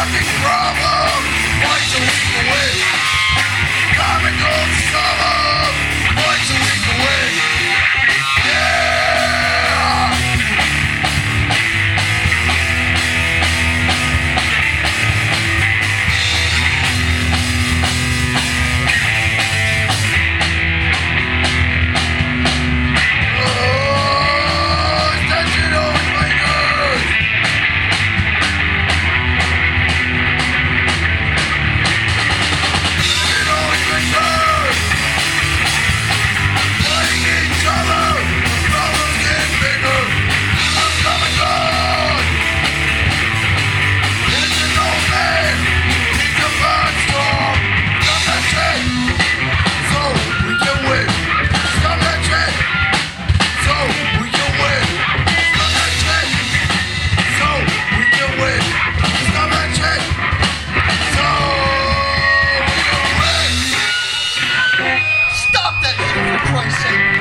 fucking problem. Twice a week away. Comical. depression.